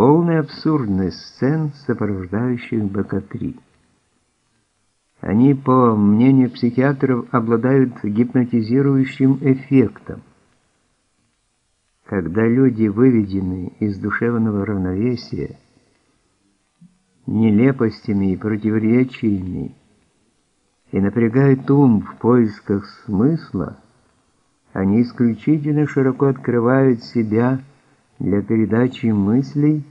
полная абсурдность сцен, сопровождающих БК-3. Они, по мнению психиатров, обладают гипнотизирующим эффектом. Когда люди выведены из душевного равновесия, нелепостями и противоречиями и напрягают ум в поисках смысла, они исключительно широко открывают себя для передачи мыслей,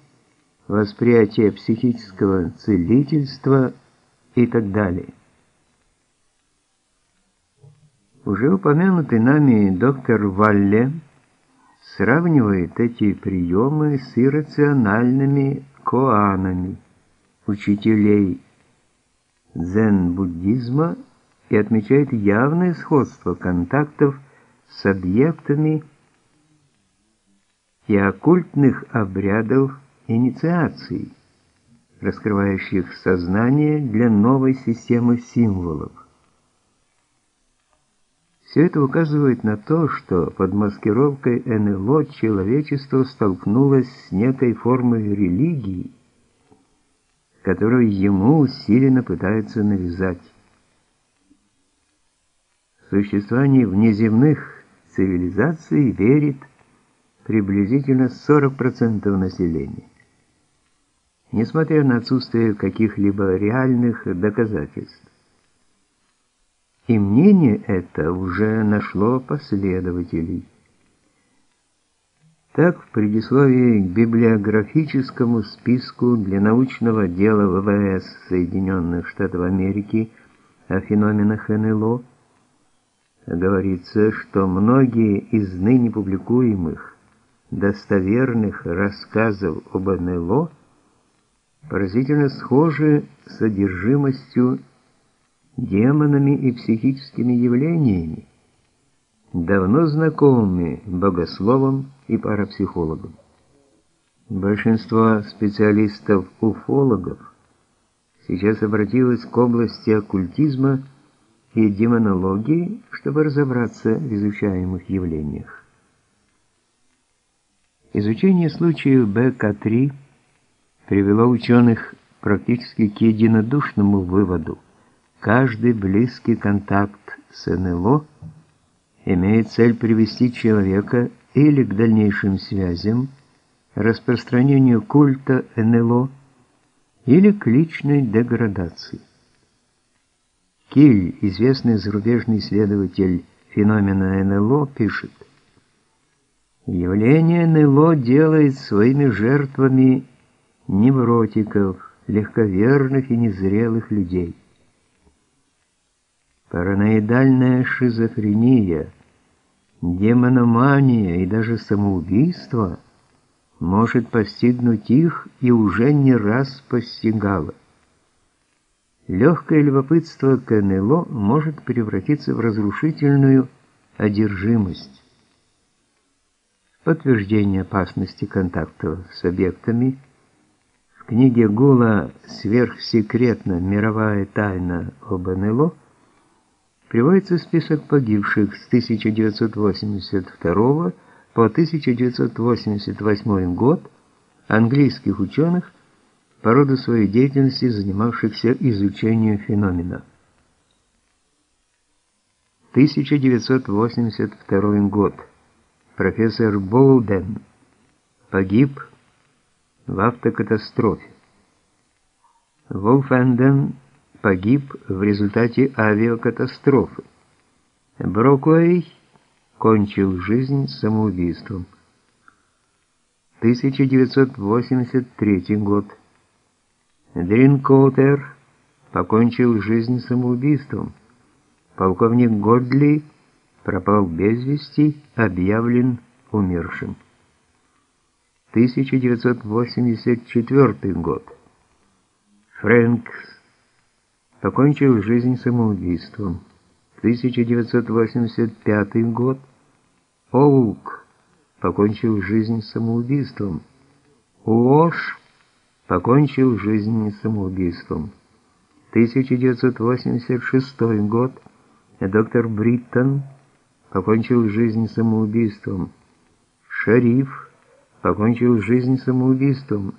восприятия психического целительства и так далее. Уже упомянутый нами доктор Валле сравнивает эти приемы с иррациональными коанами учителей дзен-буддизма и отмечает явное сходство контактов с объектами и оккультных обрядов инициации, раскрывающих сознание для новой системы символов. Все это указывает на то, что под маскировкой НЛО человечество столкнулось с некой формой религии, которую ему усиленно пытаются навязать. В существование внеземных цивилизаций верит приблизительно 40% населения. Несмотря на отсутствие каких-либо реальных доказательств. И мнение это уже нашло последователей. Так, в предисловии к библиографическому списку для научного дела ВВС Соединенных Штатов Америки о феноменах НЛО говорится, что многие из ныне публикуемых достоверных рассказов об НЛО поразительно схожи с содержимостью демонами и психическими явлениями, давно знакомыми богословам и парапсихологам. Большинство специалистов-уфологов сейчас обратилось к области оккультизма и демонологии, чтобы разобраться в изучаемых явлениях. Изучение случаев БК-3 привело ученых практически к единодушному выводу – Каждый близкий контакт с НЛО имеет цель привести человека или к дальнейшим связям, распространению культа НЛО, или к личной деградации. Киль, известный зарубежный исследователь феномена НЛО, пишет, Явление НЛО делает своими жертвами невротиков, легковерных и незрелых людей. Параноидальная шизофрения, демономания и даже самоубийство может постигнуть их и уже не раз постигало. Легкое любопытство к НЛО может превратиться в разрушительную одержимость. Подтверждение опасности контактов с объектами в книге Гула «Сверхсекретна мировая тайна об НЛО» приводится список погибших с 1982 по 1988 год английских ученых, по роду своей деятельности занимавшихся изучением феномена. 1982 год. Профессор Болден погиб в автокатастрофе. Волфенден погиб в результате авиакатастрофы. Брокуэй кончил жизнь самоубийством. 1983 год. Дринкотер покончил жизнь самоубийством. Полковник Годли пропал без вести, объявлен умершим. 1984 год. Фрэнкс покончил жизнь самоубийством. 1985 год. Оук покончил жизнь самоубийством. Уош покончил жизнь самоубийством. 1986 год. Доктор Бриттон покончил жизнь самоубийством. Шериф покончил жизнь самоубийством.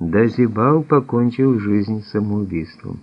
Дазибал покончил жизнь самоубийством.